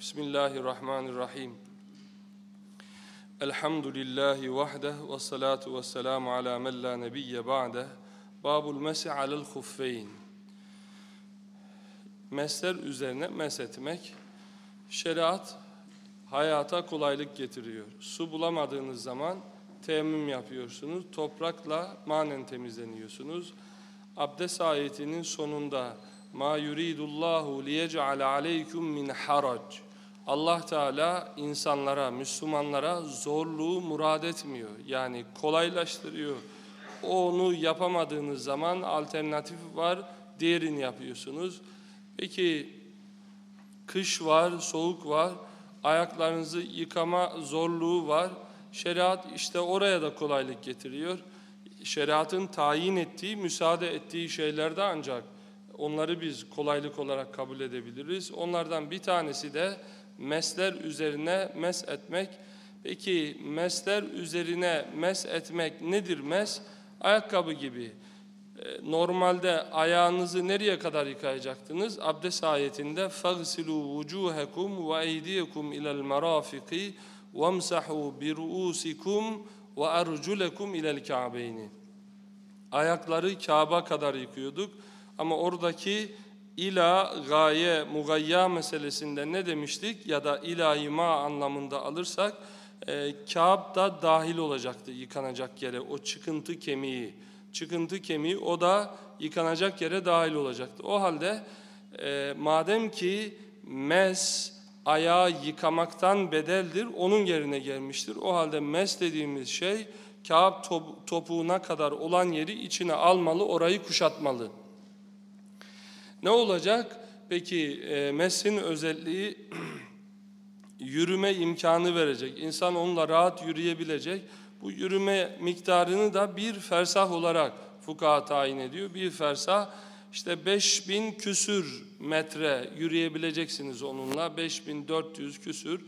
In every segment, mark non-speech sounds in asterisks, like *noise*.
Bismillahirrahmanirrahim. Elhamdülillahi vahdeh ve salatu ve selamu ala men la nebiyye ba'deh. Babul mesi alel huffeyn. Mesler üzerine mesetmek. Şeriat hayata kolaylık getiriyor. Su bulamadığınız zaman teyemmüm yapıyorsunuz. Toprakla manen temizleniyorsunuz. Abdest ayetinin sonunda ma yuridullahu liyec'ale aleykum min harac. Allah Teala insanlara, Müslümanlara zorluğu murad etmiyor. Yani kolaylaştırıyor. Onu yapamadığınız zaman alternatif var, diğerini yapıyorsunuz. Peki kış var, soğuk var, ayaklarınızı yıkama zorluğu var. Şeriat işte oraya da kolaylık getiriyor. Şeriatın tayin ettiği, müsaade ettiği şeylerde ancak onları biz kolaylık olarak kabul edebiliriz. Onlardan bir tanesi de mesler üzerine mes etmek. Peki mesler üzerine mes etmek nedir mes? Ayakkabı gibi. Ee, normalde ayağınızı nereye kadar yıkayacaktınız? Abdest ayetinde فَغْسِلُوا وُجُوهَكُمْ وَاَيْدِيَكُمْ اِلَى الْمَرَافِقِ وَامْسَحُوا بِرُؤُوسِكُمْ وَاَرْجُلَكُمْ اِلَى الْكَعْبَيْنِ Ayakları Kabe kadar yıkıyorduk. Ama oradaki ila, gaye, mugayya meselesinde ne demiştik? Ya da ilahima anlamında alırsak e, Kâb da dahil olacaktı yıkanacak yere. O çıkıntı kemiği. Çıkıntı kemiği o da yıkanacak yere dahil olacaktı. O halde e, madem ki mes ayağı yıkamaktan bedeldir, onun yerine gelmiştir. O halde mes dediğimiz şey Kâb top, topuğuna kadar olan yeri içine almalı, orayı kuşatmalı. Ne olacak? Peki e, mesin özelliği *clears throat* yürüme imkanı verecek. İnsan onunla rahat yürüyebilecek. Bu yürüme miktarını da bir fersah olarak fukaha tayin ediyor. Bir fersah işte 5000 küsür metre yürüyebileceksiniz onunla. 5400 küsür.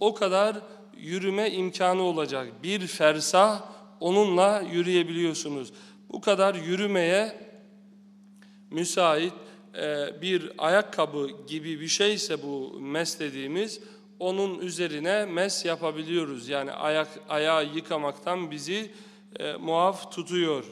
O kadar yürüme imkanı olacak. Bir fersah onunla yürüyebiliyorsunuz. Bu kadar yürümeye müsait bir ayakkabı gibi bir şeyse bu mes dediğimiz onun üzerine mes yapabiliyoruz. Yani ayak ayağı yıkamaktan bizi e, muaf tutuyor.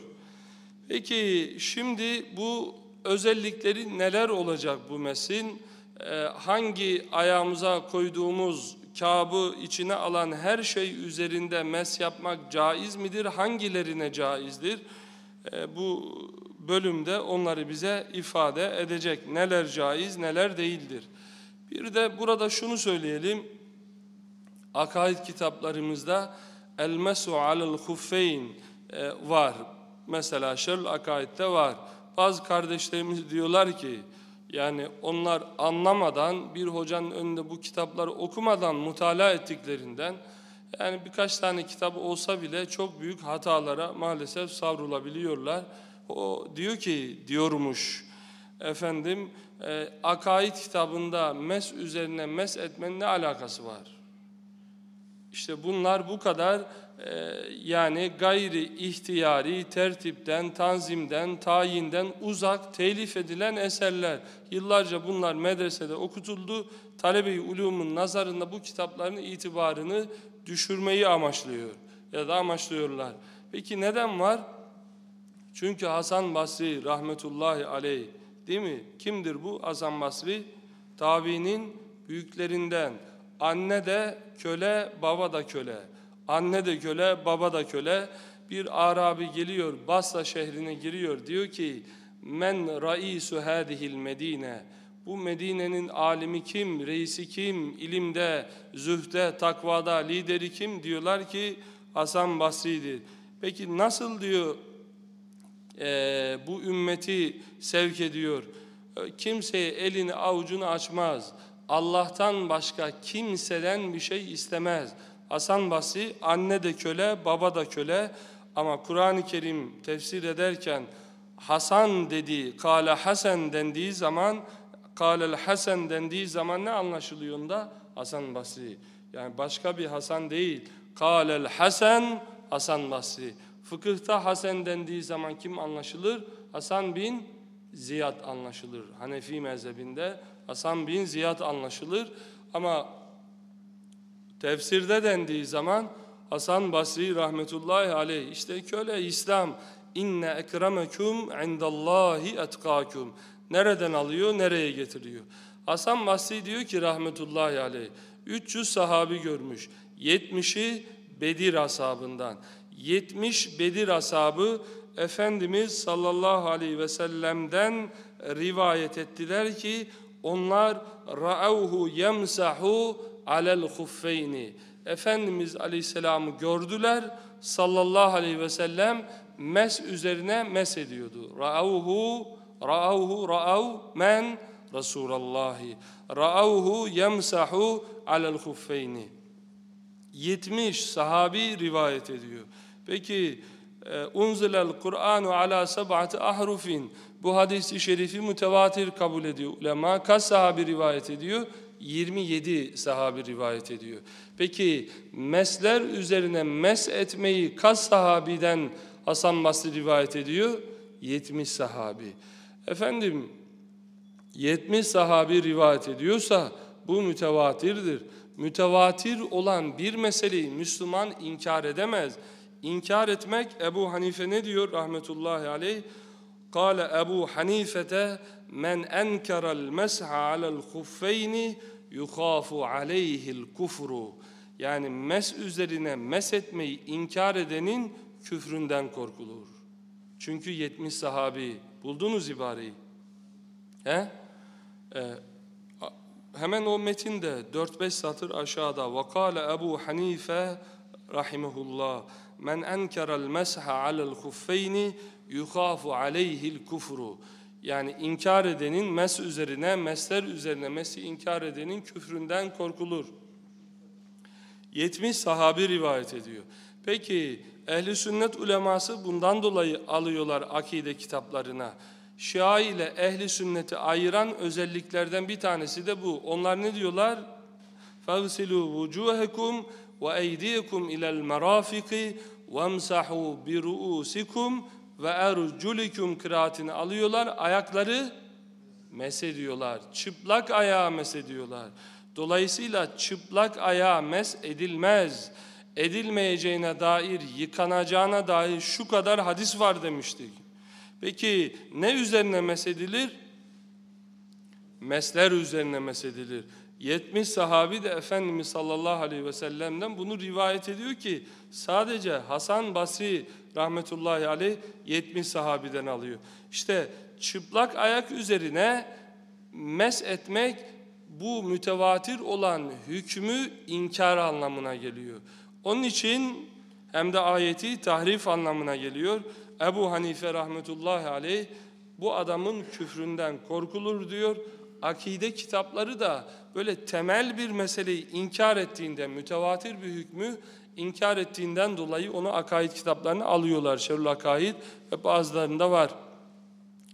Peki şimdi bu özellikleri neler olacak bu mesin? E, hangi ayağımıza koyduğumuz kabı içine alan her şey üzerinde mes yapmak caiz midir? Hangilerine caizdir? E, bu bölümde onları bize ifade edecek. Neler caiz, neler değildir. Bir de burada şunu söyleyelim. Akaid kitaplarımızda el-mesu alel huffeyn e, var. Mesela şerl akaidde var. Bazı kardeşlerimiz diyorlar ki yani onlar anlamadan bir hocanın önünde bu kitapları okumadan mutala ettiklerinden yani birkaç tane kitap olsa bile çok büyük hatalara maalesef savrulabiliyorlar. O diyor ki diyormuş efendim e, akaid kitabında mes üzerine mes etmenin ne alakası var? İşte bunlar bu kadar e, yani gayri ihtiyari tertipten, tanzimden, tayinden uzak telif edilen eserler. Yıllarca bunlar medresede okutuldu. Talebe-i ulumun nazarında bu kitapların itibarını düşürmeyi amaçlıyor ya da amaçlıyorlar. Peki neden var? Çünkü Hasan Basri rahmetullahi aleyh değil mi? Kimdir bu Hasan Basri? Tabi'nin büyüklerinden. Anne de köle, baba da köle. Anne de köle, baba da köle. Bir Arabi geliyor, Basra şehrine giriyor. Diyor ki, men raisu hadihil medine. Bu Medine'nin alimi kim, reisi kim, ilimde, zühde, takvada, lideri kim? Diyorlar ki Hasan Basri'dir. Peki nasıl diyor e, bu ümmeti sevk ediyor. Kimseye elini avucunu açmaz. Allah'tan başka kimseden bir şey istemez. Hasan Basri anne de köle, baba da köle ama Kur'an-ı Kerim tefsir ederken Hasan dediği, kâle Hasan dendiği zaman, kâlel Hasan dendiği zaman ne anlaşılıyor onda? Hasan Basri. Yani başka bir Hasan değil. Kâlel Hasan, Hasan Basri. Fıkıhta Hasan dendiği zaman kim anlaşılır? Hasan bin Ziyad anlaşılır. Hanefi mezhebinde Hasan bin Ziyad anlaşılır. Ama tefsirde dendiği zaman Hasan Basri rahmetullahi aleyh işte köle İslam inne ekremekum indallahi etkakum nereden alıyor nereye getiriyor Hasan Basri diyor ki rahmetullahi aleyh 300 sahabi görmüş 70'i Bedir ashabından 70 Bedir ashabı Efendimiz sallallahu aleyhi ve sellem'den rivayet ettiler ki onlar ra'avhu yemsahu alel huffeyni Efendimiz Aleyhisselam'ı gördüler. Sallallahu aleyhi ve sellem mes üzerine mes ediyordu. Ra'avhu, ra'avhu, ra'av men Resulallahi. Ra'avhu yemsahu alel huffeyni. 70 sahabi rivayet ediyor. Peki e, unzilel Kur'anu ala seb'ati ahrufin bu hadisi şerifi mütevatir kabul ediyor ulema. Kaç sahabi rivayet ediyor? 27 sahabi rivayet ediyor. Peki mesler üzerine mes etmeyi kaç sahabiden Hasan Basri rivayet ediyor? 70 sahabi. Efendim 70 sahabi rivayet ediyorsa bu mütevatirdir. Mütevatir olan bir meseleyi Müslüman inkar edemez. İnkar etmek Ebu Hanife ne diyor rahmetullahi aleyh? Kale Ebu Hanifete men enkerel mesha alel huffeyni yukhafu aleyhil kufru. Yani mes üzerine mes etmeyi inkar edenin küfründen korkulur. Çünkü 70 sahabi buldunuz ibareyi. He? Ee, hemen o metinde 4-5 satır aşağıda. Vakale Ebu Hanife rahimehullah men enkerel mesha alel huffeyni yuhafu aleyhil kufru yani inkar edenin mes üzerine, mesler üzerine mesi inkar edenin küfründen korkulur. 70 sahabi rivayet ediyor. Peki ehli sünnet uleması bundan dolayı alıyorlar akide kitaplarına. Şia ile ehli sünneti ayıran özelliklerden bir tanesi de bu. Onlar ne diyorlar? فَغْسِلُوا وُجُوهَكُمْ وَاَيْدِيكُمْ اِلَى الْمَرَافِقِ وَامْسَحُوا بِرُؤُسِكُمْ ve erculikum kıraatini alıyorlar. Ayakları mesediyorlar. Çıplak ayağa mesediyorlar. Dolayısıyla çıplak ayağa mes edilmez. Edilmeyeceğine dair, yıkanacağına dair şu kadar hadis var demiştik. Peki ne üzerine mesedilir? Mesler üzerine mesedilir. 70 sahabi de Efendimiz sallallahu aleyhi ve sellem'den bunu rivayet ediyor ki sadece Hasan Basri rahmetullahi aleyh 70 sahabiden alıyor. İşte çıplak ayak üzerine mes etmek bu mütevatir olan hükmü inkar anlamına geliyor. Onun için hem de ayeti tahrif anlamına geliyor. Ebu Hanife rahmetullahi aleyh bu adamın küfründen korkulur diyor. Akide kitapları da böyle temel bir meseleyi inkar ettiğinde mütevatir bir hükmü inkar ettiğinden dolayı onu akaid kitaplarını alıyorlar. Şerul Akaid ve bazılarında var.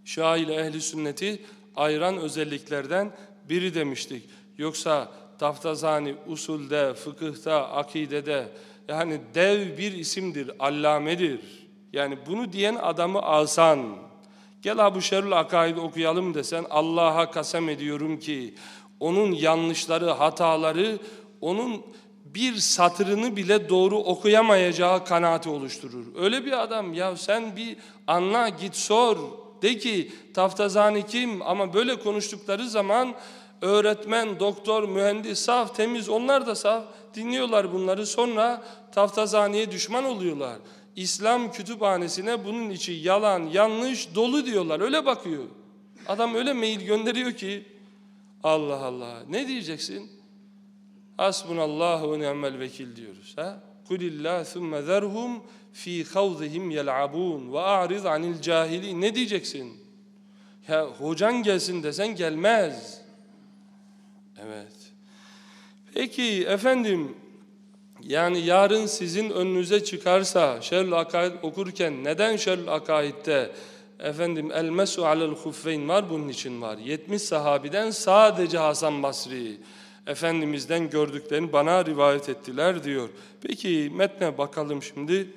Şia ile ehli sünneti ayıran özelliklerden biri demiştik. Yoksa taftazani usulde, fıkıhta, akidede yani dev bir isimdir, allamedir. Yani bunu diyen adamı alsan, gel Abu Şerul Akaid okuyalım desen Allah'a kasem ediyorum ki onun yanlışları, hataları onun bir satırını bile doğru okuyamayacağı kanaati oluşturur. Öyle bir adam ya sen bir anla git sor. De ki taftazani kim ama böyle konuştukları zaman öğretmen, doktor, mühendis saf, temiz onlar da saf. Dinliyorlar bunları sonra taftazaniye düşman oluyorlar. İslam kütüphanesine bunun içi yalan, yanlış, dolu diyorlar. Öyle bakıyor. Adam öyle mail gönderiyor ki Allah Allah ne diyeceksin? Hasbunallahu ve ni'mel vekil diyoruz. Ha? Kulillah thumme zerhum fi havzihim yel'abun ve a'rid anil cahili. Ne diyeceksin? Ya hocan gelsin desen gelmez. Evet. Peki efendim yani yarın sizin önünüze çıkarsa şerl akaid okurken neden şerl akaidde efendim el mesu alel huffeyn var bunun için var. 70 sahabiden sadece Hasan Basri Efendimiz'den gördüklerini bana rivayet ettiler diyor. Peki metne bakalım şimdi.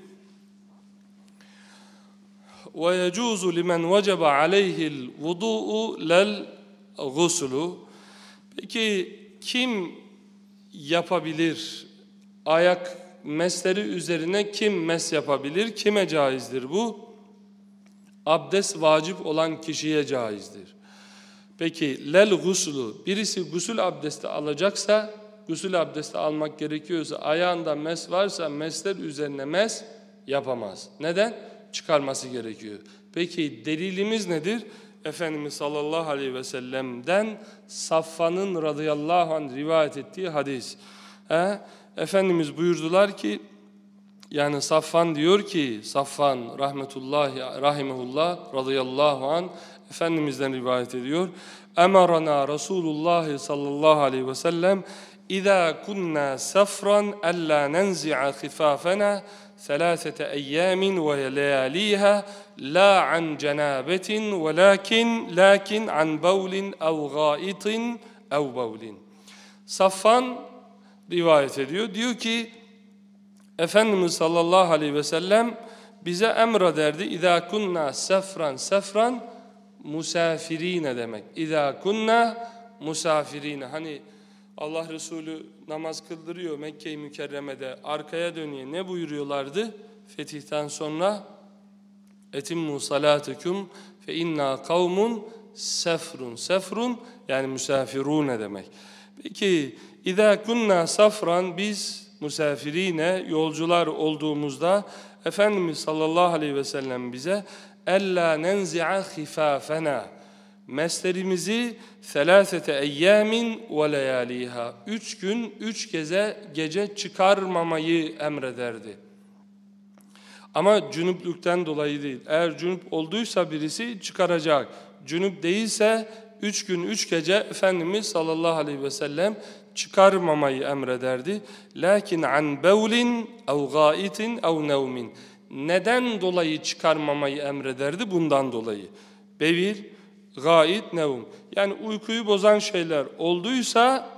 وَيَجُوزُ لِمَنْ وَجَبَ عَلَيْهِ الْوُضُوءُ لَلْغُسُلُ Peki kim yapabilir? Ayak mesleri üzerine kim mes yapabilir? Kime caizdir bu? Abdest vacip olan kişiye caizdir. Peki lel guslu birisi gusül abdesti alacaksa gusül abdesti almak gerekiyorsa ayağında mes varsa mesler üzerine mes yapamaz. Neden? Çıkarması gerekiyor. Peki delilimiz nedir? Efendimiz sallallahu aleyhi ve sellem'den Saffan'ın radıyallahu anh rivayet ettiği hadis. He? Efendimiz buyurdular ki yani Safvan diyor ki Safvan rahmetullahi rahimehullah radıyallahu an Efendimiz'den rivayet ediyor. Emarana Resulullah sallallahu aleyhi ve sellem İza kunna safran alla nenzi'a khifafana ثلاثة أيام ولياليها لا عن جنابة ولكن لكن عن بول أو غائط أو بول Safvan rivayet ediyor. Diyor ki Efendimiz sallallahu aleyhi ve sellem bize emrederdi. İza kunna sefran sefran musafirine demek. İza kunna musafirine. Hani Allah Resulü namaz kıldırıyor Mekke-i Mükerreme'de arkaya dönüyor. Ne buyuruyorlardı? Fetihten sonra etimmu salatukum fe inna kavmun sefrun. Sefrun yani misafirune demek. Peki İza kunna safran biz musafirine yolcular olduğumuzda Efendimiz sallallahu aleyhi ve sellem bize ella nenzi'a khifafena meslerimizi selasete eyyamin ve leyaliha üç gün üç geze gece çıkarmamayı emrederdi. Ama cünüplükten dolayı değil. Eğer cünüp olduysa birisi çıkaracak. Cünüp değilse üç gün üç gece Efendimiz sallallahu aleyhi ve sellem çıkarmamayı emrederdi. Lakin an bevlin ev gaitin ev nevmin. Neden dolayı çıkarmamayı emrederdi? Bundan dolayı. Bevir, gait, nevm. Yani uykuyu bozan şeyler olduysa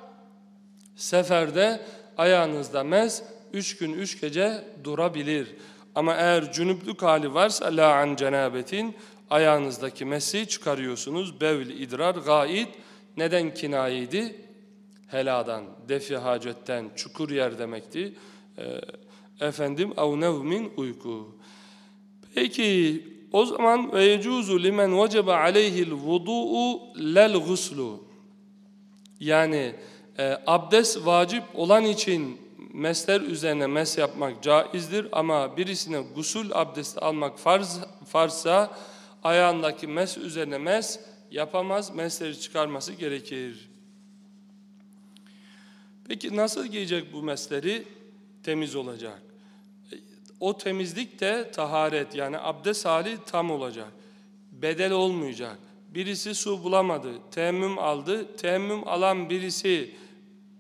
seferde ayağınızda mez üç gün üç gece durabilir. Ama eğer cünüplük hali varsa la an cenabetin ayağınızdaki mesi çıkarıyorsunuz. Bevl, idrar, gait neden kinayeydi? Heladan, defi hacetten, çukur yer demekti. E, efendim, ev nevmin uyku. Peki, o zaman ve yecuzu limen vecebe aleyhil vudu'u lel guslu. Yani e, abdest vacip olan için mesler üzerine mes yapmak caizdir ama birisine gusül abdesti almak farz, farzsa ayağındaki mes üzerine mes yapamaz, mesleri çıkarması gerekir. Peki nasıl giyecek bu mesleri? Temiz olacak. O temizlik de taharet yani abdest hali tam olacak. Bedel olmayacak. Birisi su bulamadı, teyemmüm aldı. Teyemmüm alan birisi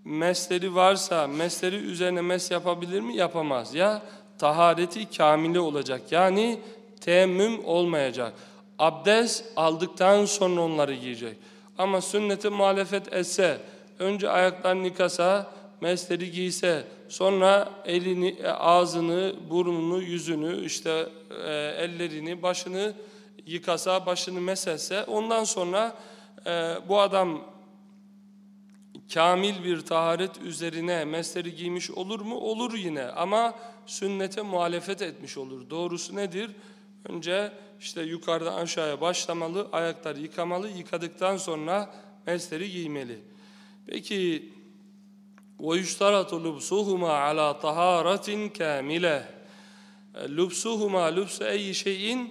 mesleri varsa mesleri üzerine mes yapabilir mi? Yapamaz. Ya tahareti kamile olacak. Yani teyemmüm olmayacak. Abdest aldıktan sonra onları giyecek. Ama sünnete muhalefet etse, önce ayaklarını yıkasa, mesleri giyse, sonra elini, e, ağzını, burnunu, yüzünü, işte e, ellerini, başını yıkasa, başını meselse, ondan sonra e, bu adam kamil bir taharet üzerine mesleri giymiş olur mu? Olur yine ama sünnete muhalefet etmiş olur. Doğrusu nedir? Önce işte yukarıdan aşağıya başlamalı, ayakları yıkamalı, yıkadıktan sonra mesleri giymeli. Peki ويشترط لبسهما على طهارة كاملة لبسهما لبس أي شيء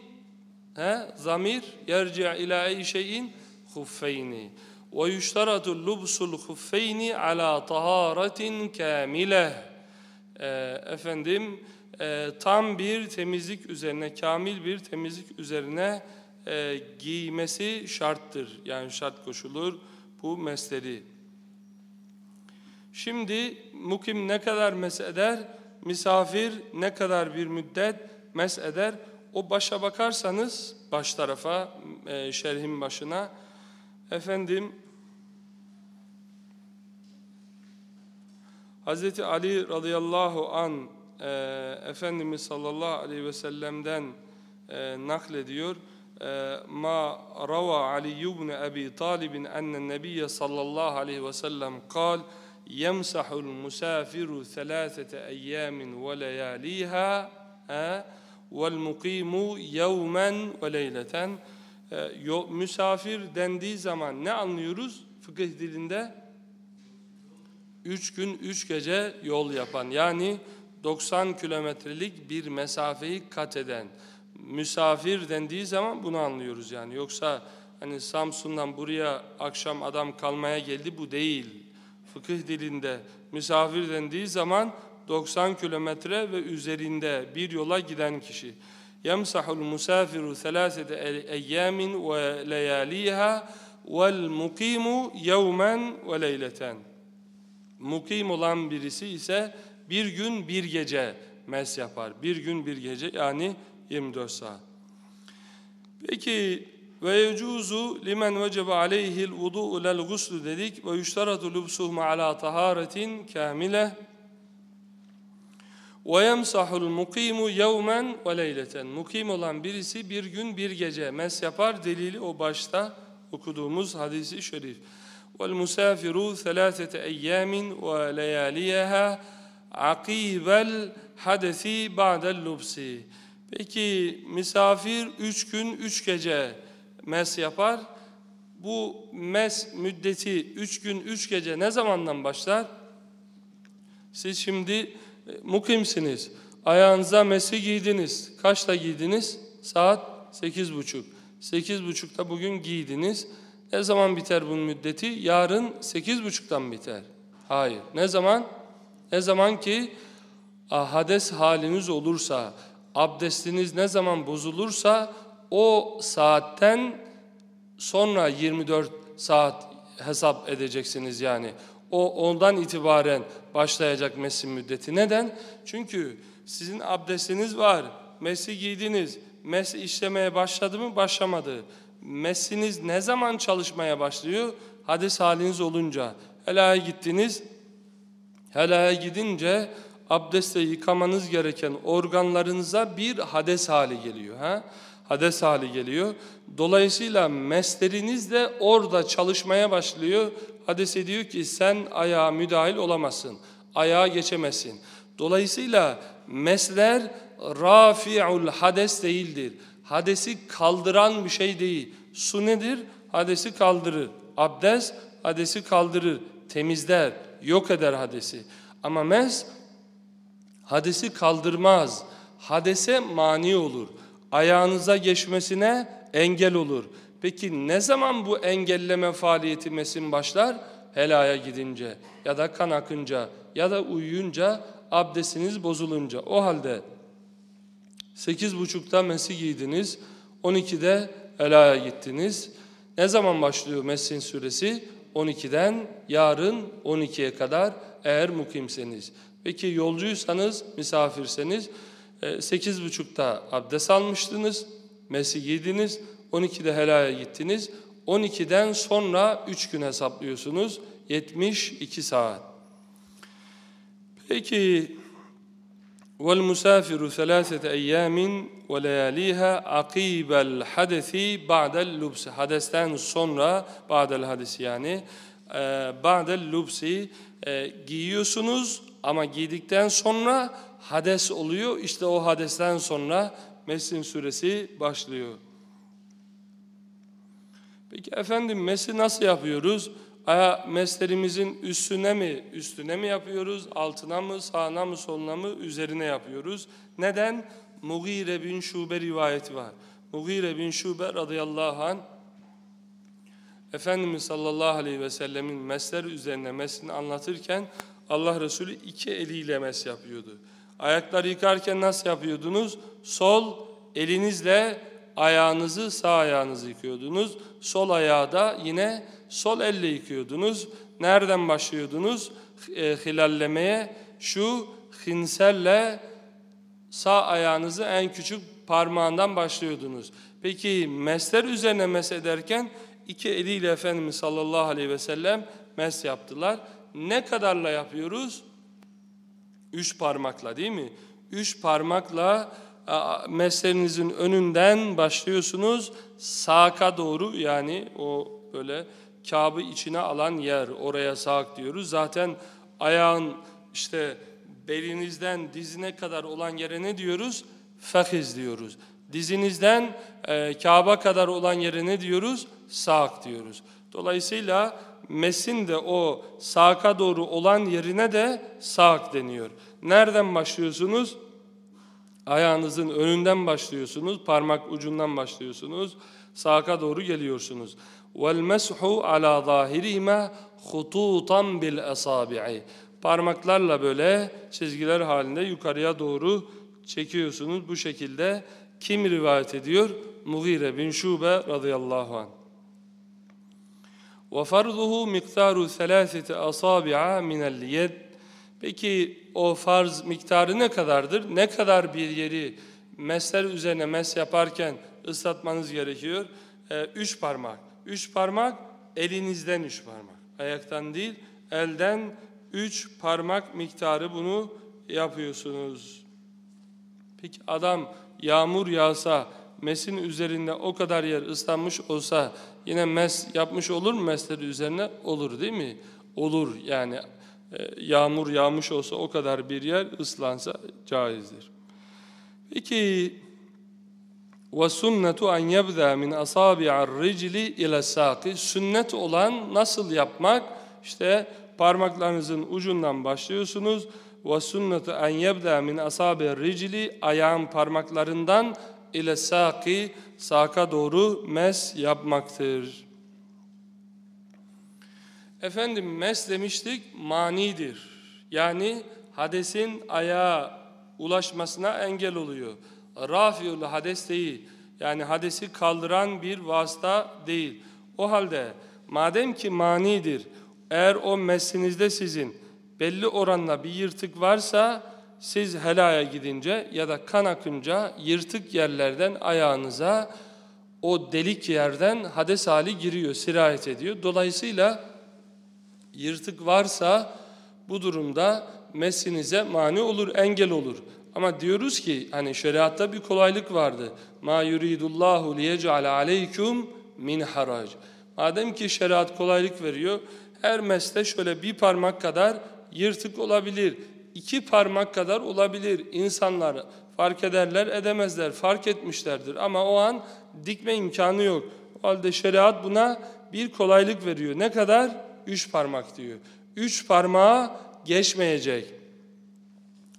ها ضمير يرجع إلى أي شيء خفين ويشترط اللبس الخفين على طهارة كاملة efendim e, tam bir temizlik üzerine, kamil bir temizlik üzerine e, giymesi şarttır. Yani şart koşulur bu mesleri. Şimdi mukim ne kadar meseder, misafir ne kadar bir müddet meseder. O başa bakarsanız, baş tarafa, e, şerhin başına, efendim, Hz. Ali radıyallahu an e, Efendimiz sallallahu aleyhi ve sellem'den e, naklediyor. E, Ma rava Ali ibn Abi Talib enne nebiyye sallallahu aleyhi ve sellem kal ve leyâlîhâ vel mukimu yevmen ve leyleten e, misafir dendiği zaman ne anlıyoruz fıkıh dilinde? Üç gün üç gece yol yapan yani 90 kilometrelik bir mesafeyi kat eden misafir dendiği zaman bunu anlıyoruz yani. Yoksa hani Samsun'dan buraya akşam adam kalmaya geldi bu değil. Fıkıh dilinde misafir dendiği zaman 90 kilometre ve üzerinde bir yola giden kişi. Eyyamin ve leyaliha vel mukimu yevmen ve leyleten. Mukim olan birisi ise bir gün bir gece mes yapar. Bir gün bir gece yani 24 saat. Peki ve yecuzu limen vecebe aleyhil vudu'u lel guslu dedik ve yuştaratu lubsuhum ala taharetin kamile ve yemsahul mukimu yevmen ve leyleten. Mukim olan birisi bir gün bir gece mes yapar. Delili o başta okuduğumuz hadisi şerif. Vel musafiru thelâthete eyyamin ve leyâliyeha akibel hadesi ba'del lubsi. Peki misafir üç gün üç gece mes yapar. Bu mes müddeti üç gün üç gece ne zamandan başlar? Siz şimdi e, mukimsiniz. Ayağınıza mesi giydiniz. Kaçta giydiniz? Saat sekiz buçuk. Sekiz buçukta bugün giydiniz. Ne zaman biter bunun müddeti? Yarın sekiz buçuktan biter. Hayır. Ne zaman? Ne zaman ki hades haliniz olursa, abdestiniz ne zaman bozulursa o saatten sonra 24 saat hesap edeceksiniz yani. O ondan itibaren başlayacak mesin müddeti. Neden? Çünkü sizin abdestiniz var, mesi giydiniz, mes işlemeye başladı mı? Başlamadı. Mesiniz ne zaman çalışmaya başlıyor? Hadis haliniz olunca. Helaya gittiniz. Helaya gidince abdestle yıkamanız gereken organlarınıza bir hades hali geliyor. Ha? Hades hali geliyor. Dolayısıyla mesleriniz de orada çalışmaya başlıyor. Hadese diyor ki sen ayağa müdahil olamazsın. Ayağa geçemezsin. Dolayısıyla mesler rafi'ul hades değildir. Hadesi kaldıran bir şey değil. Su nedir? Hadesi kaldırır. Abdest hadesi kaldırır, temizler, yok eder hadesi. Ama mes hadesi kaldırmaz. Hadese mani olur. Ayağınıza geçmesine engel olur. Peki ne zaman bu engelleme faaliyeti mesin başlar? Helaya gidince ya da kan akınca ya da uyuyunca abdestiniz bozulunca. O halde 8.30'da mesi giydiniz, 12'de helaya gittiniz. Ne zaman başlıyor mesin süresi? 12'den yarın 12'ye kadar eğer mukimseniz. Peki yolcuysanız, misafirseniz 8.30'da e, abdest almıştınız, mesi giydiniz, 12'de helaya gittiniz. 12'den sonra 3 gün hesaplıyorsunuz. 72 saat. Peki والمسافر ثلاثة أيام ولياليها عقيب الحدث بعد اللبس hadesten sonra بعد hadis yani e, بعد اللبس e, giyiyorsunuz ama giydikten sonra hades oluyor. İşte o hadesten sonra mesin süresi başlıyor. Peki efendim mesi nasıl yapıyoruz? Aya meslerimizin üstüne mi, üstüne mi yapıyoruz, altına mı, sağına mı, soluna mı, üzerine yapıyoruz? Neden? Mughire bin Şube rivayeti var. Mughire bin Şube radıyallahu anh Efendimiz sallallahu aleyhi ve sellemin mesler üzerine mesini anlatırken Allah Resulü iki eliyle mes yapıyordu. Ayakları yıkarken nasıl yapıyordunuz? Sol elinizle ayağınızı sağ ayağınızı yıkıyordunuz. Sol ayağı da yine sol elle yıkıyordunuz. Nereden başlıyordunuz? E, hilallemeye şu hinselle sağ ayağınızı en küçük parmağından başlıyordunuz. Peki mesler üzerine mes ederken iki eliyle Efendimiz sallallahu aleyhi ve sellem mes yaptılar. Ne kadarla yapıyoruz? Üç parmakla değil mi? Üç parmakla meslerinizin önünden başlıyorsunuz. Sağa doğru yani o böyle Kabe'ı içine alan yer, oraya sağ diyoruz. Zaten ayağın işte belinizden dizine kadar olan yere ne diyoruz? Fakiz diyoruz. Dizinizden e, Kabe kadar olan yere ne diyoruz? Sak diyoruz. Dolayısıyla mesin de o saka doğru olan yerine de sak deniyor. Nereden başlıyorsunuz? Ayağınızın önünden başlıyorsunuz, parmak ucundan başlıyorsunuz, saka doğru geliyorsunuz. وَالْمَسْحُ عَلَى ظَاهِرِهِمَا خُطُوطًا بِالْأَصَابِعِ Parmaklarla böyle çizgiler halinde yukarıya doğru çekiyorsunuz. Bu şekilde kim rivayet ediyor? Mughire bin Şube radıyallahu anh. وَفَرْضُهُ مِقْتَارُ ثَلَاثَةِ أَصَابِعَ مِنَ الْيَدِ Peki o farz miktarı ne kadardır? Ne kadar bir yeri mesler üzerine mes yaparken ıslatmanız gerekiyor? Ee, üç parmak. Üç parmak elinizden üç parmak. Ayaktan değil, elden üç parmak miktarı bunu yapıyorsunuz. Peki adam yağmur yağsa, mesin üzerinde o kadar yer ıslanmış olsa yine mes yapmış olur mu mesleri üzerine? Olur değil mi? Olur yani e, yağmur yağmış olsa o kadar bir yer ıslansa caizdir. Peki وَسُنَّةُ اَنْ يَبْدَى مِنْ أَصَابِعَ الرِّجْلِ اِلَى السَّاقِ Sünnet olan nasıl yapmak? İşte parmaklarınızın ucundan başlıyorsunuz. وَسُنَّةُ اَنْ يَبْدَى مِنْ أَصَابِعَ الرِّجْلِ Ayağın parmaklarından ile saki saka doğru mes yapmaktır. Efendim mes demiştik manidir. Yani hadesin ayağa ulaşmasına engel oluyor. Rafiul hades değil. Yani hadesi kaldıran bir vasıta değil. O halde madem ki manidir, eğer o mesinizde sizin belli oranla bir yırtık varsa siz helaya gidince ya da kan akınca yırtık yerlerden ayağınıza o delik yerden hades hali giriyor, sirayet ediyor. Dolayısıyla yırtık varsa bu durumda mesinize mani olur, engel olur. Ama diyoruz ki hani şeriatta bir kolaylık vardı. Ma yuridullahu liyec'ale aleykum min harac. Madem ki şeriat kolaylık veriyor, her mesle şöyle bir parmak kadar yırtık olabilir. İki parmak kadar olabilir. İnsanlar fark ederler, edemezler. Fark etmişlerdir ama o an dikme imkanı yok. O halde şeriat buna bir kolaylık veriyor. Ne kadar? Üç parmak diyor. Üç parmağa geçmeyecek.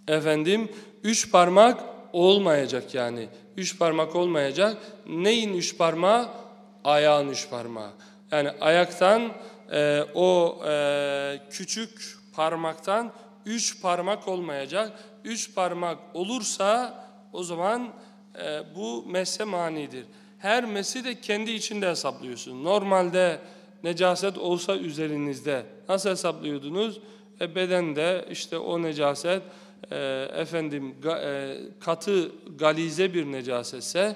Efendim, üç parmak olmayacak yani. Üç parmak olmayacak. Neyin üç parmağı? Ayağın üç parmağı. Yani ayaktan e, o e, küçük parmaktan üç parmak olmayacak. Üç parmak olursa o zaman e, bu messe manidir. Her mesi de kendi içinde hesaplıyorsun. Normalde necaset olsa üzerinizde nasıl hesaplıyordunuz? E, bedende işte o necaset e, efendim ga, e, katı galize bir necasetse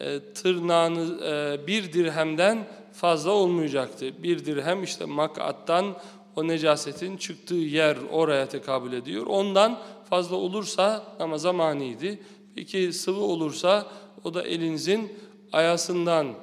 e, tırnağını e, bir dirhemden fazla olmayacaktı. Bir dirhem işte makattan o necasetin çıktığı yer oraya tekabül ediyor. Ondan fazla olursa namaza maniydi. Peki sıvı olursa o da elinizin ayasından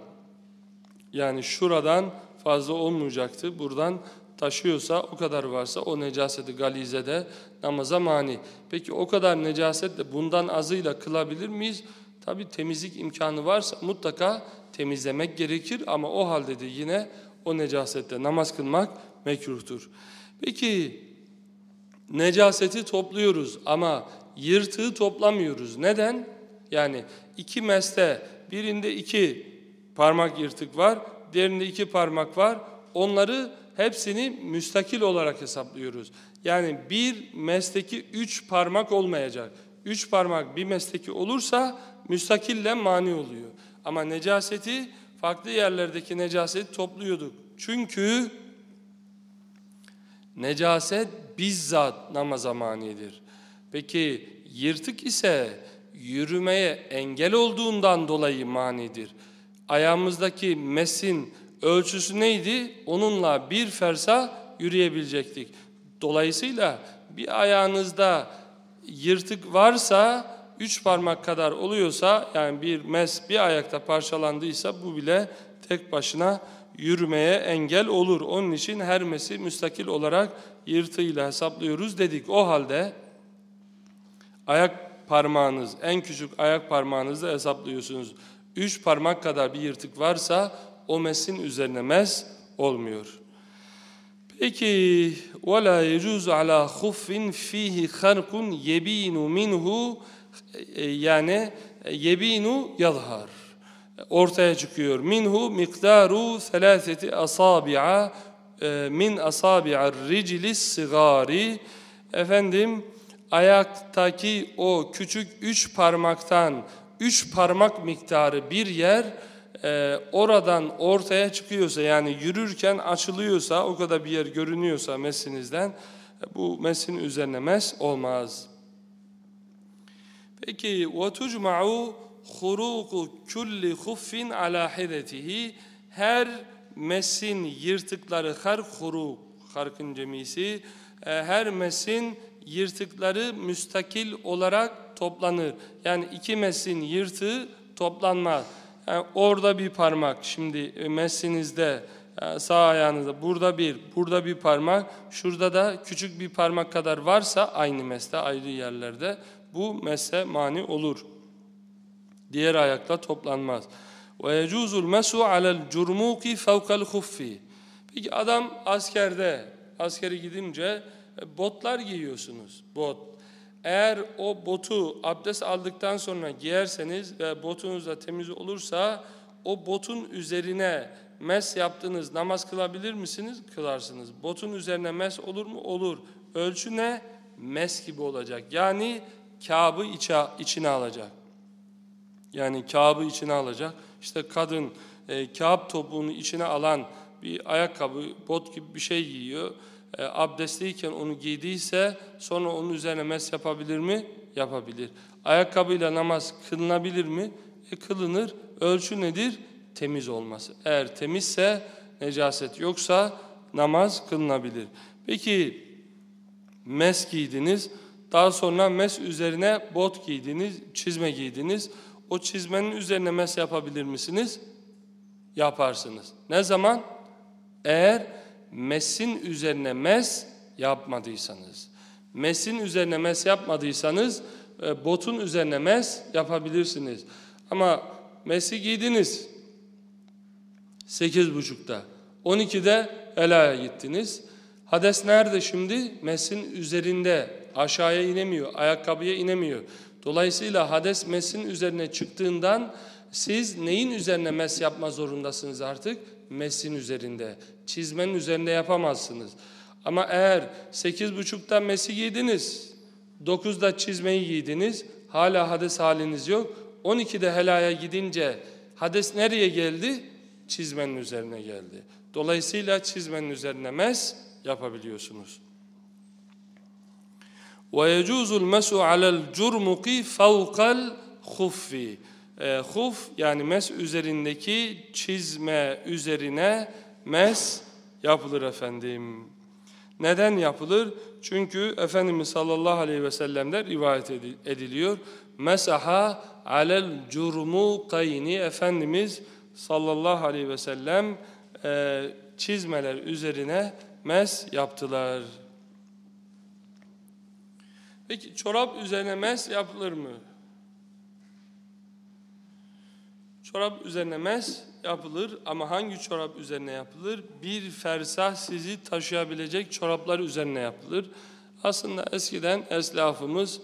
yani şuradan fazla olmayacaktı. Buradan taşıyorsa o kadar varsa o necaseti galizede namaza mani. Peki o kadar necasetle bundan azıyla kılabilir miyiz? Tabi temizlik imkanı varsa mutlaka temizlemek gerekir ama o halde de yine o necasette namaz kılmak mekruhtur. Peki necaseti topluyoruz ama yırtığı toplamıyoruz. Neden? Yani iki meste birinde iki parmak yırtık var, diğerinde iki parmak var. Onları hepsini müstakil olarak hesaplıyoruz. Yani bir mesleki üç parmak olmayacak. Üç parmak bir mesleki olursa müstakille mani oluyor. Ama necaseti farklı yerlerdeki necaseti topluyorduk. Çünkü necaset bizzat namaza manidir. Peki yırtık ise yürümeye engel olduğundan dolayı manidir. Ayağımızdaki mesin ölçüsü neydi? Onunla bir fersa yürüyebilecektik. Dolayısıyla bir ayağınızda yırtık varsa üç parmak kadar oluyorsa yani bir mes bir ayakta parçalandıysa bu bile tek başına yürümeye engel olur. Onun için her mesi müstakil olarak yırtığıyla hesaplıyoruz dedik. O halde ayak parmağınız, en küçük ayak parmağınızı hesaplıyorsunuz. Üç parmak kadar bir yırtık varsa o mesin üzerine mes olmuyor. Peki وَلَا يَجُوزُ عَلَى خُفٍ ف۪يهِ خَرْقٌ يَب۪ينُ مِنْهُ yani yebinu yazhar ortaya çıkıyor. Minhu miktaru selaseti asabi'a e, min asabi'a riclis sigari efendim ayaktaki o küçük üç parmaktan üç parmak miktarı bir yer e, oradan ortaya çıkıyorsa yani yürürken açılıyorsa o kadar bir yer görünüyorsa mesinizden bu mesin üzerine mes olmaz. Peki ve tucma'u huruku kulli huffin ala hidetihi her mesin yırtıkları her huru harkın cemisi e, her mesin yırtıkları müstakil olarak toplanır. Yani iki mesin yırtığı toplanmaz. Yani orada bir parmak şimdi e, mesinizde sağ ayağınızda burada bir, burada bir parmak, şurada da küçük bir parmak kadar varsa aynı mesle ayrı yerlerde bu mesle mani olur.'' Diğer ayakla toplanmaz. Ve yecuzul mesu alel curmuki fevkel huffi. Peki adam askerde, askere gidince e, botlar giyiyorsunuz. Bot. Eğer o botu abdest aldıktan sonra giyerseniz ve botunuz da temiz olursa o botun üzerine mes yaptınız namaz kılabilir misiniz? Kılarsınız. Botun üzerine mes olur mu? Olur. Ölçü ne? Mes gibi olacak. Yani Kâb'ı içine alacak. Yani Kâb'ı içine alacak. İşte kadın e, Kâb topuğunu içine alan bir ayakkabı, bot gibi bir şey giyiyor. E, abdestliyken onu giydiyse sonra onun üzerine mes yapabilir mi? Yapabilir. Ayakkabıyla namaz kılınabilir mi? E, kılınır. Ölçü nedir? Temiz olması. Eğer temizse necaset yoksa namaz kılınabilir. Peki mes giydiniz. Daha sonra mes üzerine bot giydiniz, çizme giydiniz. O çizmenin üzerine mes yapabilir misiniz? Yaparsınız. Ne zaman? Eğer mesin üzerine mes yapmadıysanız. Mesin üzerine mes yapmadıysanız e, botun üzerine mes yapabilirsiniz. Ama mesi giydiniz 8.30'da. 12'de Ela'ya gittiniz. Hades nerede şimdi? Mesin üzerinde aşağıya inemiyor, ayakkabıya inemiyor. Dolayısıyla hades mesin üzerine çıktığından siz neyin üzerine mes yapma zorundasınız artık? Mesin üzerinde. Çizmenin üzerinde yapamazsınız. Ama eğer 8.30'da mesi giydiniz, 9'da çizmeyi giydiniz, hala hades haliniz yok. 12'de helaya gidince hades nereye geldi? Çizmenin üzerine geldi. Dolayısıyla çizmenin üzerine mes yapabiliyorsunuz. وَيَجُوزُ الْمَسُ عَلَى الْجُرْمُقِ فَوْقَ الْخُفِّ e, Huf yani mes üzerindeki çizme üzerine mes yapılır efendim. Neden yapılır? Çünkü Efendimiz sallallahu aleyhi ve sellem'de rivayet ediliyor. Mesaha alel curmukayni Efendimiz sallallahu aleyhi ve sellem e, çizmeler üzerine mes yaptılar. Peki çorap üzerine mes yapılır mı? Çorap üzerine mes yapılır ama hangi çorap üzerine yapılır? Bir fersah sizi taşıyabilecek çoraplar üzerine yapılır. Aslında eskiden eslafımız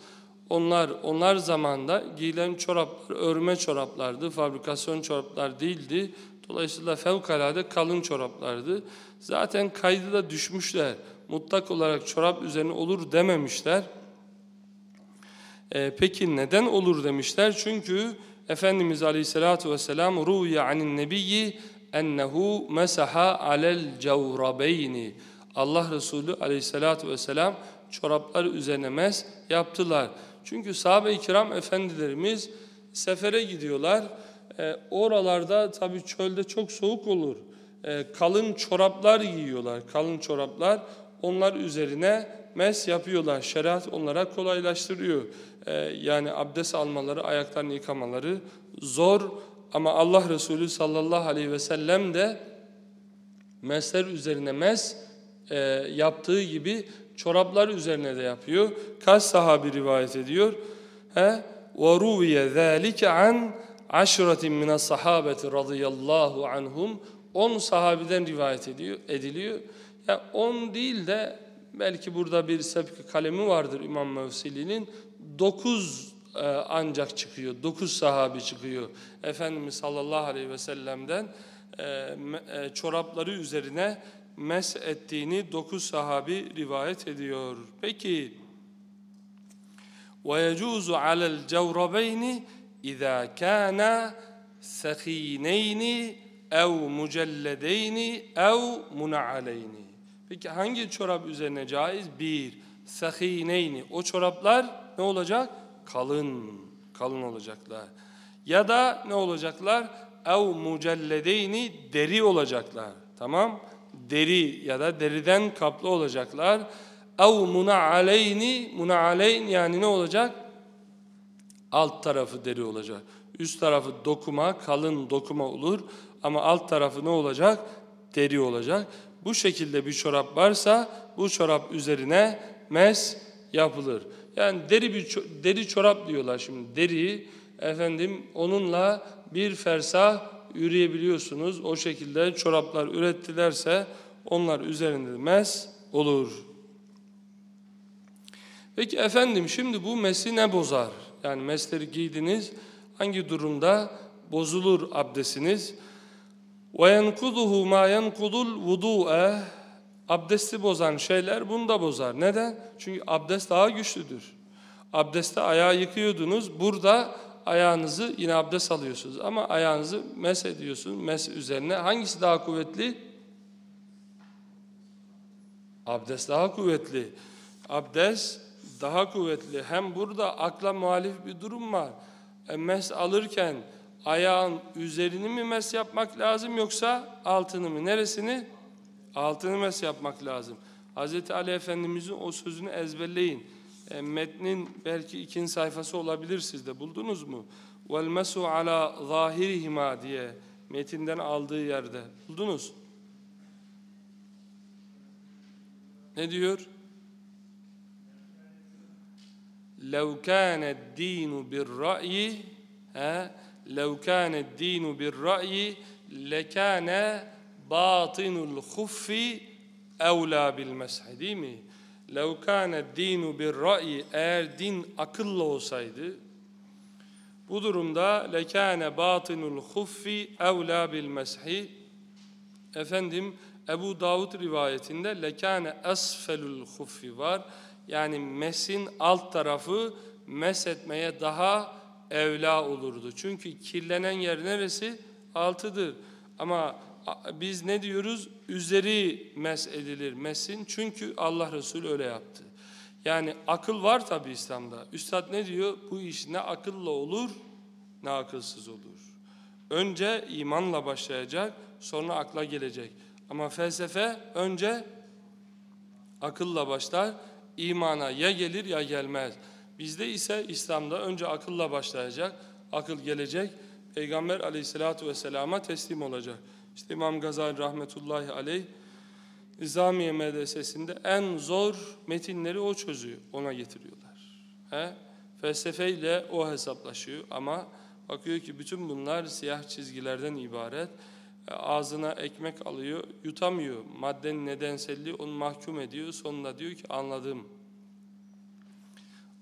onlar onlar zamanda giyilen çoraplar örme çoraplardı, fabrikasyon çoraplar değildi. Dolayısıyla fevkalade kalın çoraplardı. Zaten kaydı da düşmüşler. Mutlak olarak çorap üzerine olur dememişler. E, peki neden olur demişler? Çünkü Efendimiz Aleyhisselatü Vesselam ruya anin nebiyyi ennehu mesaha alel cevrabeyni. Allah Resulü Aleyhisselatü Vesselam çoraplar üzerine mes yaptılar. Çünkü sahabe-i kiram efendilerimiz sefere gidiyorlar. E, oralarda tabii çölde çok soğuk olur. E, kalın çoraplar giyiyorlar. Kalın çoraplar onlar üzerine mes yapıyorlar. Şeriat onlara kolaylaştırıyor. Ee, yani abdest almaları, ayaklarını yıkamaları zor Ama Allah Resulü sallallahu aleyhi ve sellem de mesler üzerine mes e, yaptığı gibi çoraplar üzerine de yapıyor. Kaç sahabi rivayet ediyor? He? وَرُوِيَ ذَٰلِكَ عَنْ عَشْرَةٍ مِنَ الصَّحَابَةِ radıyallahu anhum 10 sahabiden rivayet ediyor, ediliyor. Ya 10 değil de belki burada bir sebki kalemi vardır İmam Mevsili'nin. 9 e, ancak çıkıyor. 9 sahabi çıkıyor. Efendimiz sallallahu aleyhi ve sellem'den e, e, çorapları üzerine mes ettiğini 9 sahabi rivayet ediyor. Peki وَيَجُوزُ عَلَى الْجَوْرَبَيْنِ اِذَا كَانَ سَخ۪ينَيْنِ اَوْ مُجَلَّدَيْنِ اَوْ مُنَعَلَيْنِ Peki hangi çorap üzerine caiz? Bir, sahineyni. O çoraplar ne olacak? Kalın, kalın olacaklar. Ya da ne olacaklar? Ev mucelledeyni deri olacaklar. Tamam? Deri ya da deriden kaplı olacaklar. Ev munaaleyni, munaaleyn yani ne olacak? Alt tarafı deri olacak. Üst tarafı dokuma, kalın dokuma olur. Ama alt tarafı ne olacak? Deri olacak. Bu şekilde bir çorap varsa bu çorap üzerine mes yapılır. Yani deri bir deri çorap diyorlar şimdi. Deri efendim onunla bir fersah yürüyebiliyorsunuz. O şekilde çoraplar ürettilerse onlar üzerinde mes olur. Peki efendim şimdi bu mesi ne bozar? Yani mesleri giydiniz. Hangi durumda bozulur abdestiniz? وَيَنْقُضُهُ مَا يَنْقُضُ الْوُضُوءَ Abdesti bozan şeyler bunu da bozar. Neden? Çünkü abdest daha güçlüdür. Abdeste ayağı yıkıyordunuz. Burada ayağınızı yine abdest alıyorsunuz. Ama ayağınızı mes ediyorsun. Mes üzerine. Hangisi daha kuvvetli? Abdest daha kuvvetli. Abdest daha kuvvetli. Hem burada akla muhalif bir durum var. E, mes alırken ayağın üzerini mi mes yapmak lazım yoksa altını mı? Neresini? Altını mes yapmak lazım. Hz. Ali Efendimizin o sözünü ezberleyin. E, metnin belki ikinci sayfası olabilir sizde. Buldunuz mu? وَالْمَسُ عَلَى ظَاهِرِهِمَا diye metinden aldığı yerde. Buldunuz. Ne diyor? لَوْ كَانَ الدِّينُ بِالرَّأْيِ لَوْ كَانَ الدِّينُ بِالرَّأْيِ لَكَانَ بَاطِنُ الْخُفِّ اَوْلَى بِالْمَسْحِ değil mi? لَوْ كَانَ الدِّينُ بِالرَّأْيِ Eğer din akılla olsaydı bu durumda lekâne bâtinul huffi evlâ bil meshi efendim Ebu Davud rivayetinde lekâne esfelul huffi var. Yani mesin alt tarafı mes etmeye daha evla olurdu. Çünkü kirlenen yer neresi? Altıdır. Ama biz ne diyoruz? Üzeri mes edilir mesin. Çünkü Allah Resulü öyle yaptı. Yani akıl var tabi İslam'da. Üstad ne diyor? Bu iş ne akılla olur ne akılsız olur. Önce imanla başlayacak, sonra akla gelecek. Ama felsefe önce akılla başlar, imana ya gelir ya gelmez. Bizde ise İslam'da önce akılla başlayacak, akıl gelecek, Peygamber aleyhissalatu vesselama teslim olacak. İşte İmam Gazali rahmetullahi aleyh, Nizamiye medresesinde en zor metinleri o çözüyor, ona getiriyorlar. He? Felsefeyle o hesaplaşıyor ama bakıyor ki bütün bunlar siyah çizgilerden ibaret. E, ağzına ekmek alıyor, yutamıyor. Maddenin nedenselliği onu mahkum ediyor. Sonunda diyor ki anladım.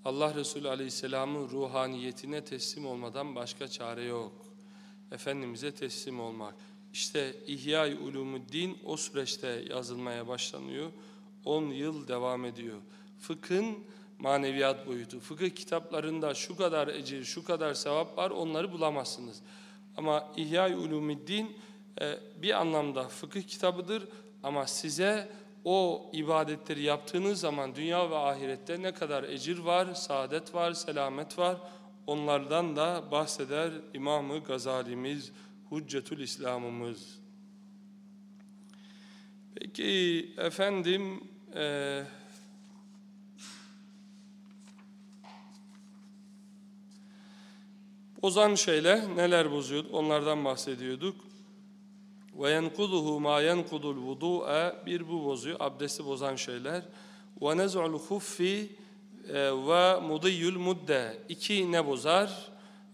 Allah Resulü Aleyhisselam'ın ruhaniyetine teslim olmadan başka çare yok. Efendimiz'e teslim olmak. İşte İhya-i Ulumuddin o süreçte yazılmaya başlanıyor. 10 yıl devam ediyor. Fıkhın maneviyat boyutu. Fıkıh kitaplarında şu kadar ecir, şu kadar sevap var onları bulamazsınız. Ama İhya-i Ulumuddin e, bir anlamda fıkıh kitabıdır ama size o ibadetleri yaptığınız zaman dünya ve ahirette ne kadar ecir var, saadet var, selamet var onlardan da bahseder İmam-ı Gazalimiz, Hüccetül İslam'ımız. Peki efendim e, Bozan şeyler neler bozuyordu? Onlardan bahsediyorduk. Ve yenkuduhu ma yenkudul vudu'a bir bu bozuyor. Abdesti bozan şeyler. Ve nez'ul huffi e, ve mudiyyul mudde. İki ne bozar?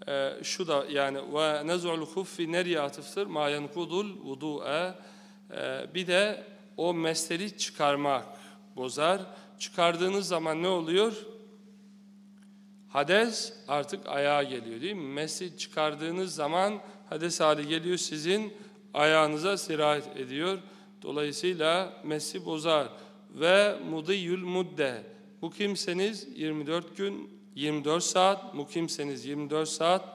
E, şu da yani ve nez'ul huffi nereye atıftır? Ma yenkudul vudu'a. E, bir de o mesleri çıkarmak bozar. Çıkardığınız zaman ne oluyor? Hades artık ayağa geliyor değil mi? Mescid çıkardığınız zaman hades hali geliyor sizin ayağınıza sirayet ediyor. Dolayısıyla mescid bozar. Ve mudiyyül mudde. Bu kimseniz 24 gün, 24 saat, bu kimseniz 24 saat,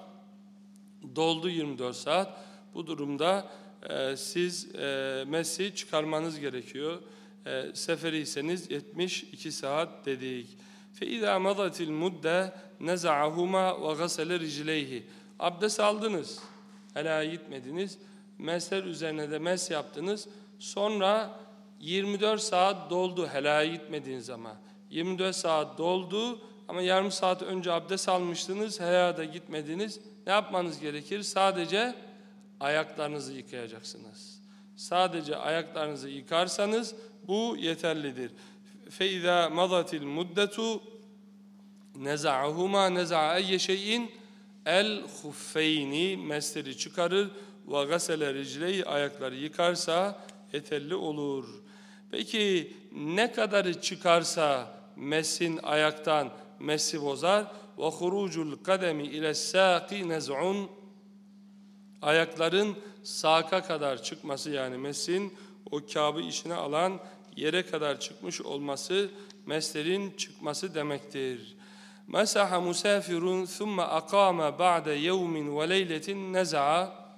doldu 24 saat. Bu durumda e, siz e, mescid çıkarmanız gerekiyor. E, seferiyseniz 72 saat dedik. فَاِذَا مَضَتِ الْمُدَّةِ نَزَعَهُمَا وَغَسَلَ رِجْلَيْهِ Abdest aldınız, helaya gitmediniz, mesler üzerine de mes yaptınız. Sonra 24 saat doldu helaya gitmediğiniz zaman. 24 saat doldu ama yarım saat önce abdest almıştınız, helaya da gitmediniz. Ne yapmanız gerekir? Sadece ayaklarınızı yıkayacaksınız. Sadece ayaklarınızı yıkarsanız bu yeterlidir. فَاِذَا مَضَتِ الْمُدَّةُ نَزَعَهُمَا نَزَعَ اَيَّ شَيْءٍ el huffeyni mesleri çıkarır ve gasele ricleyi ayakları yıkarsa yeterli olur. Peki ne kadarı çıkarsa mesin ayaktan mesi bozar ve hurucul kademi ile saqi nez'un ayakların saka kadar çıkması yani mesin o kâbı işine alan yere kadar çıkmış olması meslerin çıkması demektir. Mesaha musafirun thumma aqama ba'de yevmin ve leyletin neza'a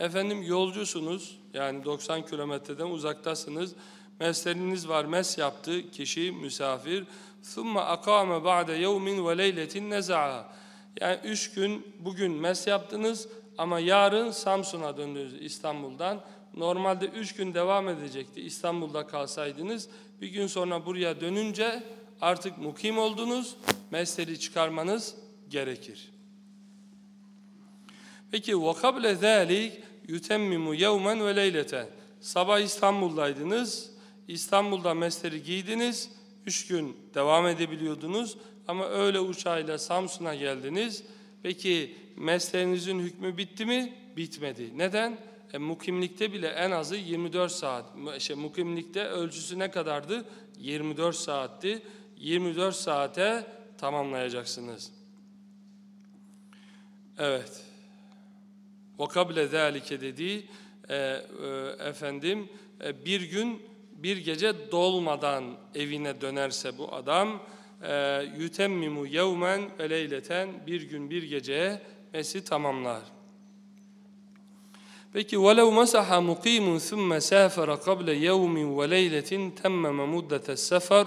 Efendim yolcusunuz yani 90 kilometreden uzaktasınız. Mesleriniz var mes yaptı kişi misafir. ثُمَّ أَقَامَ بَعْدَ يَوْمٍ وَلَيْلَةٍ نَزَعَ Yani üç gün bugün mes yaptınız ama yarın Samsun'a döndünüz İstanbul'dan. Normalde üç gün devam edecekti İstanbul'da kalsaydınız. Bir gün sonra buraya dönünce artık mukim oldunuz. Mesleri çıkarmanız gerekir. Peki وَقَبْلَ ذَٰلِكَ يُتَمِّمُ يَوْمًا وَلَيْلَةً Sabah İstanbul'daydınız, İstanbul'da mesleri giydiniz, üç gün devam edebiliyordunuz ama öyle uçağıyla Samsun'a geldiniz. Peki meslerinizin hükmü bitti mi? Bitmedi. Neden? E, mukimlikte bile en azı 24 saat. Şey, mukimlikte ölçüsü ne kadardı? 24 saatti. 24 saate tamamlayacaksınız. Evet. وَقَبْلَ ذَٰلِكَ dediği e, e, efendim e, bir gün bir gece dolmadan evine dönerse bu adam e, yütemmimu yevmen ve leyleten bir gün bir geceye mesi tamamlar. Peki وَلَوْ مَسَحَ مُقِيمٌ ثُمَّ سَافَرَ قَبْلَ يَوْمٍ وَلَيْلَةٍ تَمَّمَ مُدَّةَ السَّفَرِ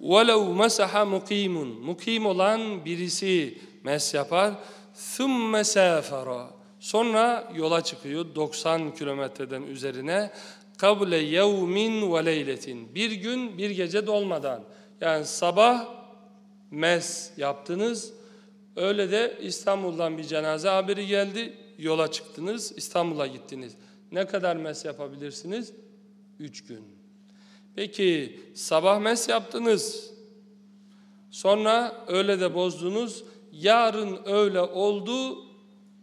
وَلَوْ مَسَحَ مُقِيمٌ Mukim olan birisi mes yapar. ثُمَّ سَافَرَ Sonra yola çıkıyor 90 kilometreden üzerine. Kable yevmin ve leyletin. Bir gün bir gece dolmadan. Yani sabah mes yaptınız. Öyle de İstanbul'dan bir cenaze haberi geldi. Yola çıktınız. İstanbul'a gittiniz. Ne kadar mes yapabilirsiniz? Üç gün. Peki sabah mes yaptınız. Sonra öyle de bozdunuz. Yarın öyle oldu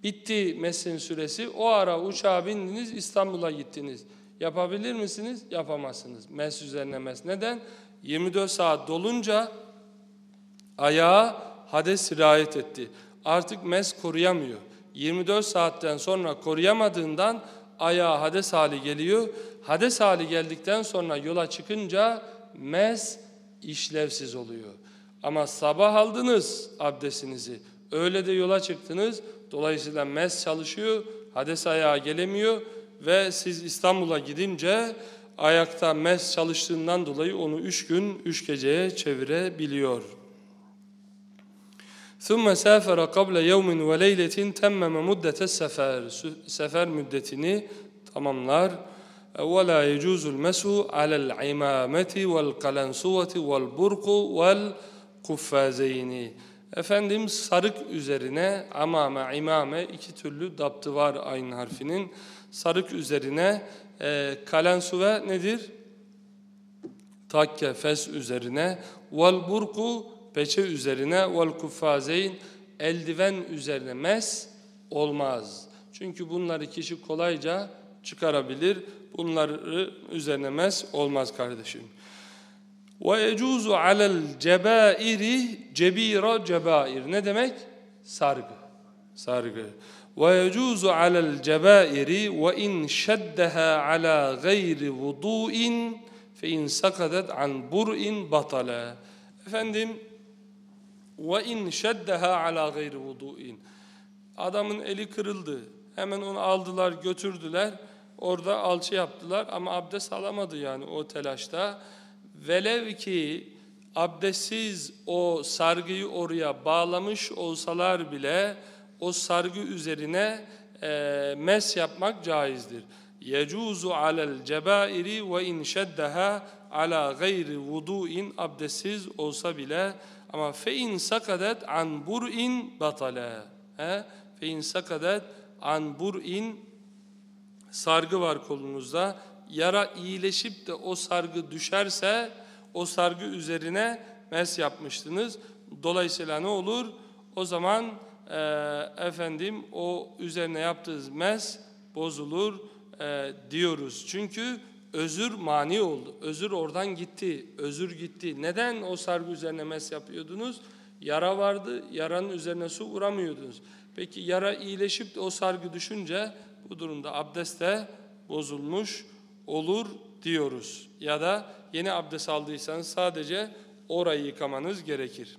Bitti mesin süresi. O ara uçağa bindiniz İstanbul'a gittiniz. Yapabilir misiniz? Yapamazsınız. Mes üzerine mes. Neden? 24 saat dolunca ayağa hades sirayet etti. Artık mes koruyamıyor. 24 saatten sonra koruyamadığından ayağa hades hali geliyor. Hades hali geldikten sonra yola çıkınca mes işlevsiz oluyor. Ama sabah aldınız abdestinizi, öyle de yola çıktınız, Dolayısıyla mes çalışıyor, hades ayağa gelemiyor ve siz İstanbul'a gidince ayakta mes çalıştığından dolayı onu üç gün, üç geceye çevirebiliyor. ثُمَّ سَافَرَ قَبْلَ يَوْمٍ وَلَيْلَةٍ تَمَّمَ مُدَّةَ السَّفَرِ Sefer müddetini tamamlar. وَلَا يَجُوزُ الْمَسُ عَلَى الْعِمَامَةِ وَالْقَلَنْسُوَةِ وَالْبُرْقُ وَالْقُفَّازَيْنِ Efendim sarık üzerine amame, imame iki türlü daptı var aynı harfinin. Sarık üzerine e, kalensuve nedir? Takke, fes üzerine. Vel burku peçe üzerine. Vel kuffazeyn eldiven üzerine mes olmaz. Çünkü bunları kişi kolayca çıkarabilir. Bunları üzerine mes olmaz kardeşim. Ve yecuzu alel cebairi cebira cebair. Ne demek? Sargı. Sargı. Ve yecuzu alel cebairi ve in şeddeha ala gayri vudu'in fe in sakadet an bur'in batala. Efendim ve in şeddeha ala gayri vudu'in. Adamın eli kırıldı. Hemen onu aldılar, götürdüler. Orada alçı yaptılar ama abdest alamadı yani o telaşta. Velev ki abdestsiz o sargıyı oraya bağlamış olsalar bile o sargı üzerine e, mes yapmak caizdir. Yecuzu alel cebairi ve in şeddeha ala gayri vudu'in abdestsiz olsa bile ama fe in sakadet an bur'in batale. He? Fe in sakadet an bur'in sargı var kolunuzda. Yara iyileşip de o sargı düşerse o sargı üzerine mes yapmıştınız. Dolayısıyla ne olur? O zaman e, efendim o üzerine yaptığınız mes bozulur e, diyoruz. Çünkü özür mani oldu. Özür oradan gitti. Özür gitti. Neden o sargı üzerine mes yapıyordunuz? Yara vardı. Yaranın üzerine su vuramıyordunuz. Peki yara iyileşip de o sargı düşünce bu durumda abdest de bozulmuş olur diyoruz. Ya da yeni abdest aldıysanız sadece orayı yıkamanız gerekir.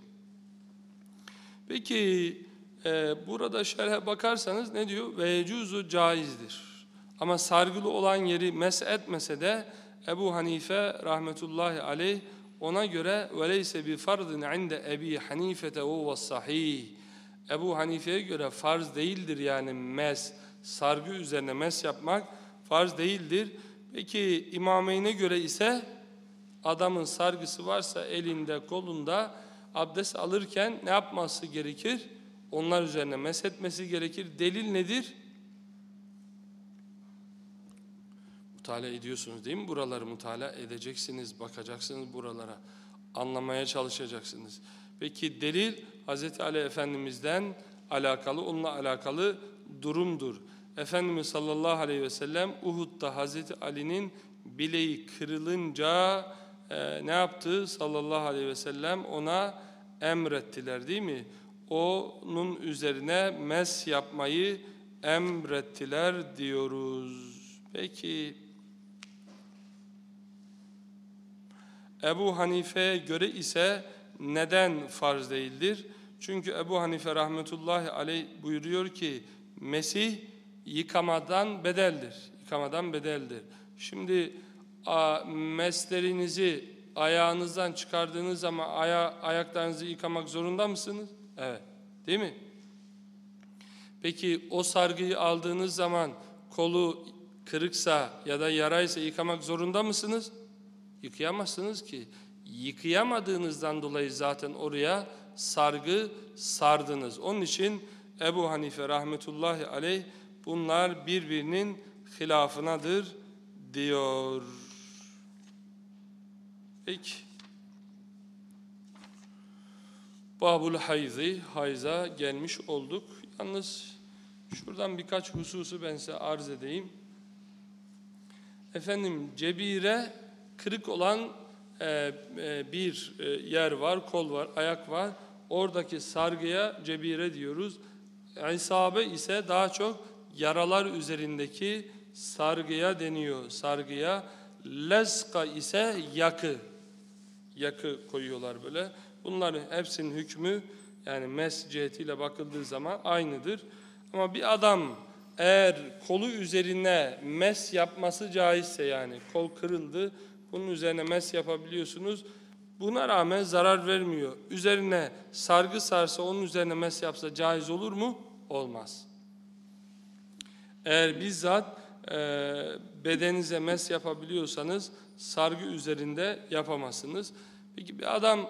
Peki e, burada şerhe bakarsanız ne diyor? Ve yecuzu caizdir. Ama sargılı olan yeri mes etmese de Ebu Hanife rahmetullahi aleyh ona göre veleyse bi fardın inde Ebi Hanifete ve sahih. Ebu Hanife'ye göre farz değildir yani mes, sargı üzerine mes yapmak farz değildir. Peki imameyne göre ise adamın sargısı varsa elinde kolunda abdest alırken ne yapması gerekir? Onlar üzerine meshetmesi gerekir. Delil nedir? Mutala ediyorsunuz değil mi? Buraları mutala edeceksiniz, bakacaksınız buralara. Anlamaya çalışacaksınız. Peki delil Hz. Ali Efendimiz'den alakalı, onunla alakalı durumdur. Efendimiz sallallahu aleyhi ve sellem Uhud'da Hazreti Ali'nin bileği kırılınca e, ne yaptı sallallahu aleyhi ve sellem ona emrettiler değil mi? Onun üzerine mes yapmayı emrettiler diyoruz. Peki Ebu Hanife'ye göre ise neden farz değildir? Çünkü Ebu Hanife rahmetullahi aleyh buyuruyor ki Mesih yıkamadan bedeldir. Yıkamadan bedeldir. Şimdi meslerinizi ayağınızdan çıkardığınız zaman aya, ayaklarınızı yıkamak zorunda mısınız? Evet. Değil mi? Peki o sargıyı aldığınız zaman kolu kırıksa ya da yaraysa yıkamak zorunda mısınız? Yıkayamazsınız ki. Yıkayamadığınızdan dolayı zaten oraya sargı sardınız. Onun için Ebu Hanife rahmetullahi aleyh bunlar birbirinin hilafınadır diyor. Peki. Babul hayzi, hayza gelmiş olduk. Yalnız şuradan birkaç hususu ben size arz edeyim. Efendim cebire kırık olan e, e, bir e, yer var, kol var, ayak var. Oradaki sargıya cebire diyoruz. İsabe ise daha çok yaralar üzerindeki sargıya deniyor. Sargıya lezka ise yakı. Yakı koyuyorlar böyle. Bunların hepsinin hükmü yani mes cihetiyle bakıldığı zaman aynıdır. Ama bir adam eğer kolu üzerine mes yapması caizse yani kol kırıldı bunun üzerine mes yapabiliyorsunuz. Buna rağmen zarar vermiyor. Üzerine sargı sarsa onun üzerine mes yapsa caiz olur mu? Olmaz. Eğer bizzat e, bedenize mes yapabiliyorsanız sargı üzerinde yapamazsınız. Peki bir adam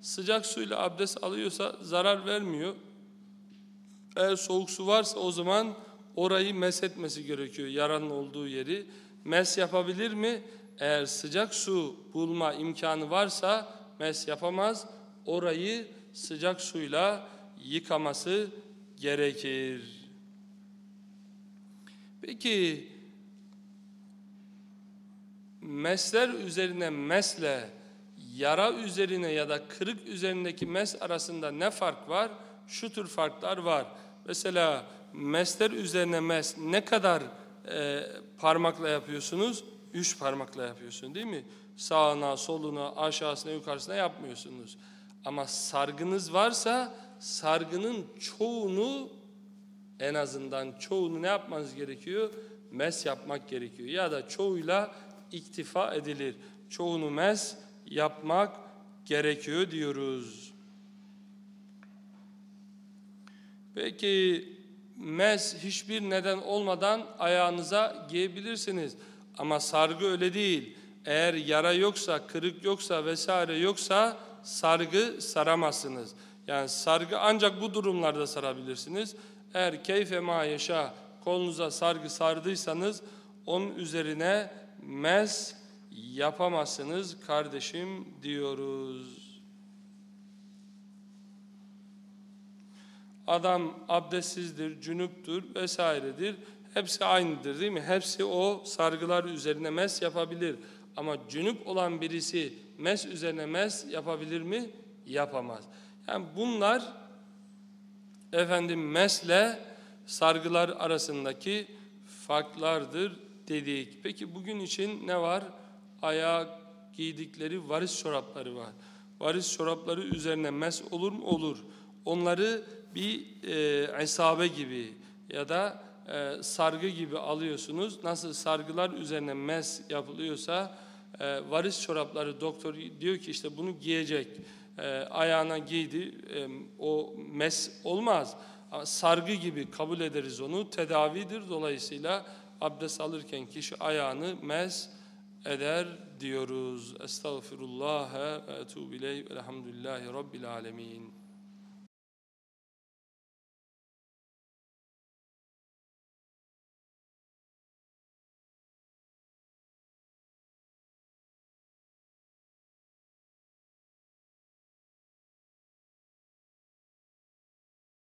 sıcak suyla abdest alıyorsa zarar vermiyor. Eğer soğuk su varsa o zaman orayı meshetmesi gerekiyor yaranın olduğu yeri. Mes yapabilir mi? Eğer sıcak su bulma imkanı varsa mes yapamaz. Orayı sıcak suyla yıkaması gerekir. Peki mesler üzerine mesle yara üzerine ya da kırık üzerindeki mes arasında ne fark var? Şu tür farklar var. Mesela mesler üzerine mes ne kadar e, parmakla yapıyorsunuz? Üç parmakla yapıyorsun değil mi? Sağına, soluna, aşağısına, yukarısına yapmıyorsunuz. Ama sargınız varsa sargının çoğunu en azından çoğunu ne yapmanız gerekiyor? Mes yapmak gerekiyor. Ya da çoğuyla iktifa edilir. Çoğunu mes yapmak gerekiyor diyoruz. Peki mes hiçbir neden olmadan ayağınıza giyebilirsiniz. Ama sargı öyle değil. Eğer yara yoksa, kırık yoksa vesaire yoksa sargı saramazsınız. Yani sargı ancak bu durumlarda sarabilirsiniz. Eğer keyfe ma yaşa kolunuza sargı sardıysanız onun üzerine mes yapamazsınız kardeşim diyoruz. Adam abdestsizdir, cünüptür vesairedir. Hepsi aynıdır değil mi? Hepsi o sargılar üzerine mes yapabilir. Ama cünüp olan birisi mes üzerine mes yapabilir mi? Yapamaz. Yani bunlar efendim mesle sargılar arasındaki farklardır dedik. Peki bugün için ne var? Ayağa giydikleri varis çorapları var. Varis çorapları üzerine mes olur mu? Olur. Onları bir e, esabe gibi ya da e, sargı gibi alıyorsunuz. Nasıl sargılar üzerine mes yapılıyorsa e, varis çorapları doktor diyor ki işte bunu giyecek. E, ayağına giydi e, o mes olmaz. Sargı gibi kabul ederiz onu. Tedavidir dolayısıyla abdest alırken kişi ayağını mes eder diyoruz. Estağfirullah ve etûbü ileyh. Elhamdülillahi Rabbil alemin.